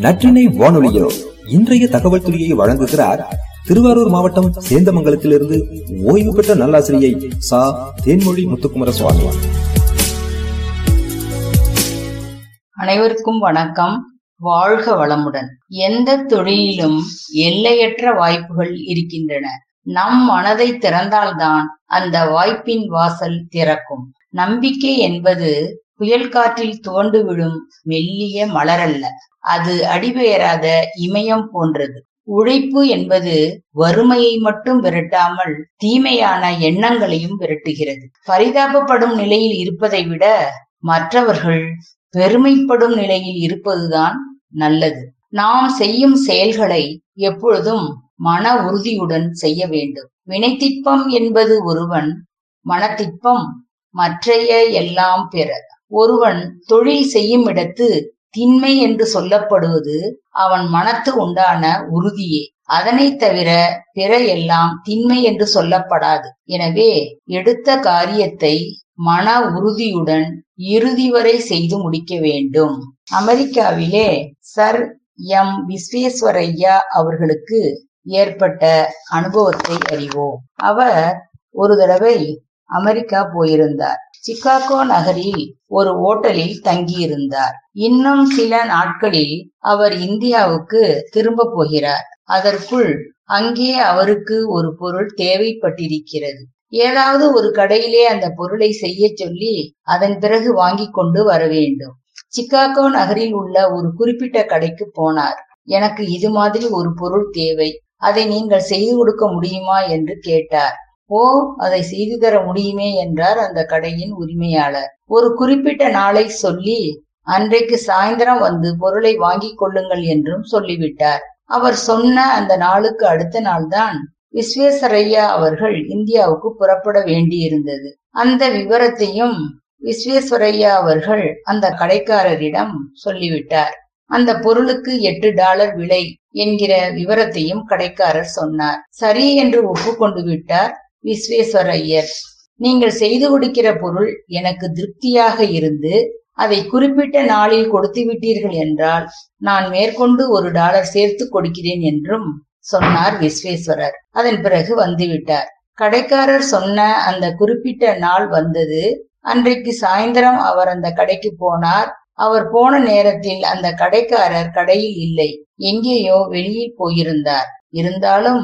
நற்றினை வானொலியோ. இன்றைய தகவல் துறையை வழங்குகிறார் திருவாரூர் மாவட்டம் சேந்தமங்கலத்திலிருந்து ஓய்வு பெற்ற நல்லாசிரியை சா. தேன்மொழி முத்துக்குமர சுவாமி அனைவருக்கும் வணக்கம். வாழ்க வளமுடன். எந்த தொழிலிலும் எல்லையற்ற வாய்ப்புகள் இருக்கின்றன. நம் மனதை திறந்தால்தான் அந்த வாய்ப்பின் வாசல் திறக்கும். நம்பிக்கை என்பது புயல் காற்றில் துவண்டு விடும் மெல்லிய மலரல்ல. அது அடிபெயராத இமயம் போன்றது. உழைப்பு என்பது வறுமையை மட்டும் விரட்டாமல் தீமையான எண்ணங்களையும் விரட்டுகிறது. பரிதாபப்படும் நிலையில் இருப்பதை விட மற்றவர்கள் பெருமைப்படும் நிலையில் இருப்பதுதான் நல்லது. நாம் செய்யும் செயல்களை எப்பொழுதும் மன உறுதியுடன் செய்ய வேண்டும். வினைத்திற்பம் என்பது ஒருவன் மனத்திற்பம் மற்றைய எல்லாம் பெற. ஒருவன் தொழில் செய்யும் இடத்து திண்மை என்று சொல்லப்படுவது அவன் மனத்து உண்டான உறுதியே. அதனை தவிர பிற எல்லாம் திண்மை என்று சொல்லப்படாது. எனவே எடுத்த காரியத்தை மன உறுதியுடன் இறுதி வரை செய்து முடிக்க வேண்டும். அமெரிக்காவிலே சர் எம். விஸ்வேஸ்வரையா அவர்களுக்கு ஏற்பட்ட அனுபவத்தை அறிவோம். அவர் ஒரு தடவை அமெரிக்கா போயிருந்தார். சிகாகோ நகரில் ஒரு ஓட்டலில் தங்கியிருந்தார். இன்னும் சில நாட்களில் அவர் இந்தியாவுக்கு திரும்ப போகிறார். அதற்குள் அங்கே அவருக்கு ஒரு பொருள் தேவைப்பட்டிருக்கிறது. ஏதாவது ஒரு கடையிலே அந்த பொருளை செய்ய சொல்லி அதன் பிறகு வாங்கி கொண்டு வர வேண்டும். சிக்காகோ நகரில் உள்ள ஒரு குறிப்பிட்ட கடைக்கு போனார். எனக்கு இது மாதிரி ஒரு பொருள் தேவை. அதை நீங்கள் செய்து கொடுக்க முடியுமா? என்று கேட்டார். ஓ அதை செய்து தர முடியுமே என்றார் அந்த கடையின் உரிமையாளர். ஒரு குறிப்பிட்ட நாளை சொல்லி அன்றைக்கு சாயந்தரம் வந்து பொருளை வாங்கிக் கொள்ளுங்கள் என்றும் சொல்லிவிட்டார். அவர் சொன்ன அந்த நாளுக்கு அடுத்த நாள்தான் விஸ்வேஸ்வரையா அவர்கள் இந்தியாவுக்கு புறப்பட வேண்டியிருந்தது. அந்த விவரத்தையும் விஸ்வேஸ்வரையா அவர்கள் அந்த கடைக்காரரிடம் சொல்லிவிட்டார். அந்த பொருளுக்கு எட்டு டாலர் விலை என்கிற விவரத்தையும் கடைக்காரர் சொன்னார். சரி என்று ஒப்புக்கொண்டு விட்டார். விஸ்வேஸ்வரையர் நீங்கள் செய்து கொடுக்கிற பொருள் எனக்கு திருப்தியாக இருந்து அதை குறிப்பிட்ட நாளில் கொடுத்து விட்டீர்கள் என்றால் நான் மேற்கொண்டு ஒரு டாலர் சேர்த்து கொடுக்கிறேன் என்றும் சொன்னார் விஸ்வேஸ்வரர். அதன் பிறகு வந்துவிட்டார். கடைக்காரர் சொன்ன அந்த குறிப்பிட்ட நாள் வந்தது. அன்றைக்கு சாயந்தரம் அவர் அந்த கடைக்கு போனார். அவர் போன நேரத்தில் அந்த கடைக்காரர் கடையில் இல்லை. எங்கேயோ வெளியில் போயிருந்தார். இருந்தாலும்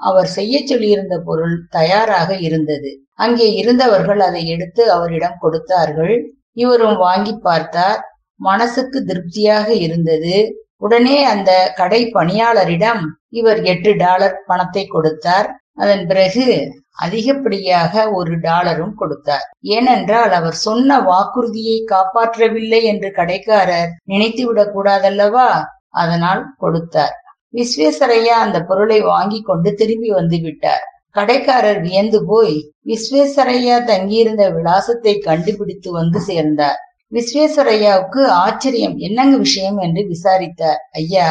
அவர் செய்ய சொல்லியிருந்த பொருள் தயாராக இருந்தது. அங்கே இருந்தவர்கள் அதை எடுத்து அவரிடம் கொடுத்தார்கள். இவரும் வாங்கி பார்த்தார். மனசுக்கு திருப்தியாக இருந்தது. உடனே அந்த கடை பணியாளரிடம் இவர் எட்டு டாலர் பணத்தை கொடுத்தார். அதன் பிறகு அதிகப்படியாக ஒரு டாலரும் கொடுத்தார். ஏனென்றால் அவர் சொன்ன வாக்குறுதியை காப்பாற்றவில்லை என்று கடைக்காரர் நினைத்துவிடக் கூடாதல்லவா? அதனால் கொடுத்தார். விஸ்வேஸ்வரையா அந்த பொருளை வாங்கி கொண்டு திரும்பி வந்து விட்டார். கடைக்காரர் வியந்து போய் விஸ்வேஸ்வரையா தங்கியிருந்த விலாசத்தை கண்டுபிடித்து வந்து சேர்ந்தார். விஸ்வேஸ்வரையாவுக்கு ஆச்சரியம் என்னங்க விஷயம் என்று விசாரித்தார். ஐயா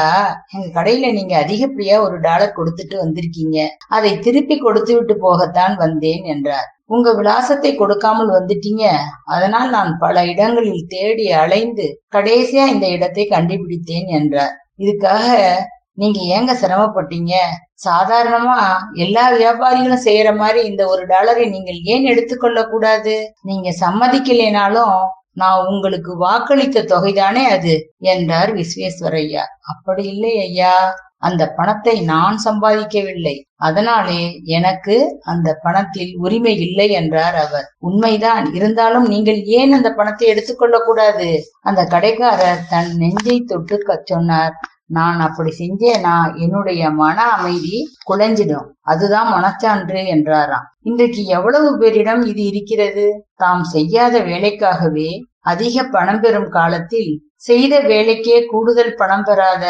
எங்க கடையில நீங்க அதிகப்படியா ஒரு டாலர் கொடுத்துட்டு வந்திருக்கீங்க. அதை திருப்பி கொடுத்து விட்டு போகத்தான் வந்தேன் என்றார். உங்க விலாசத்தை கொடுக்காமல் வந்துட்டீங்க. அதனால் நான் பல இடங்களில் தேடி அலைந்து கடைசியா இந்த இடத்தை கண்டுபிடித்தேன் என்றார். இதுக்காக நீங்க ஏங்க சிரமப்பட்டீங்க? சாதாரணமா எல்லா வியாபாரிகளும் செய்யற மாதிரி இந்த ஒரு டாலரை நீங்கள் ஏன் எடுத்துக்கொள்ள கூடாது நீங்க சம்மதிக்கலைனாலும் நான் உங்களுக்கு வாக்களித்த தொகைதானே அது என்றார் விஸ்வேஸ்வரய்யா. அப்படி இல்லை ஐயா. அந்த பணத்தை நான் சம்பாதிக்கவில்லை. அதனாலே எனக்கு அந்த பணத்தில் உரிமை இல்லை என்றார் அவர். உண்மைதான். இருந்தாலும் நீங்கள் ஏன் அந்த பணத்தை எடுத்துக்கொள்ள கூடாது அந்த கடைக்காரர் தன் நெஞ்சை தொட்டு சொன்னார். நான் அப்படி செஞ்சேனா என்னுடைய மன அமைதி குலைஞ்சிடும். அதுதான் மனச்சான்று என்றாராம். இன்றைக்கு எவ்வளவு பேரிடம் இது இருக்கிறது? தாம் செய்யாத வேலைக்காகவே அதிக பணம் பெறும் காலத்தில் செய்த வேலைக்கே கூடுதல் பணம் பெறாத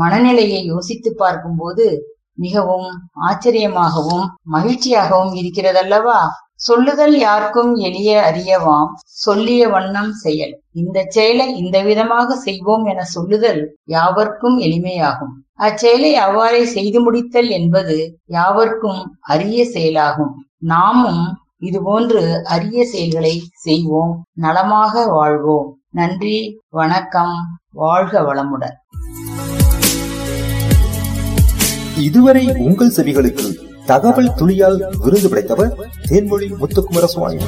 மனநிலையை யோசித்து பார்க்கும்போது மிகவும் ஆச்சரியமாகவும் மகிழ்ச்சியாகவும் இருக்கிறதல்லவா? சொல்லுதல் யாருக்கும் எளிய அறியவாம் சொல்லிய வண்ணம் செயல். இந்த செயலை இந்த விதமாக செய்வோம் என சொல்லுதல் யாவர்க்கும் எளிமையாகும். அச்செயலை அவ்வாறே செய்து முடித்தல் என்பது யாவர்க்கும் அரிய செயலாகும். நாமும் இதுபோன்று அரிய செயல்களை செய்வோம் நலமாக வாழ்வோம். நன்றி வணக்கம் வாழ்க வளமுடன். இதுவரை உங்கள் செவிகளுக்கு தகவல் துளியால் விருது படைத்தவர் தேன்மொழி முத்துக்குமர சுவாமி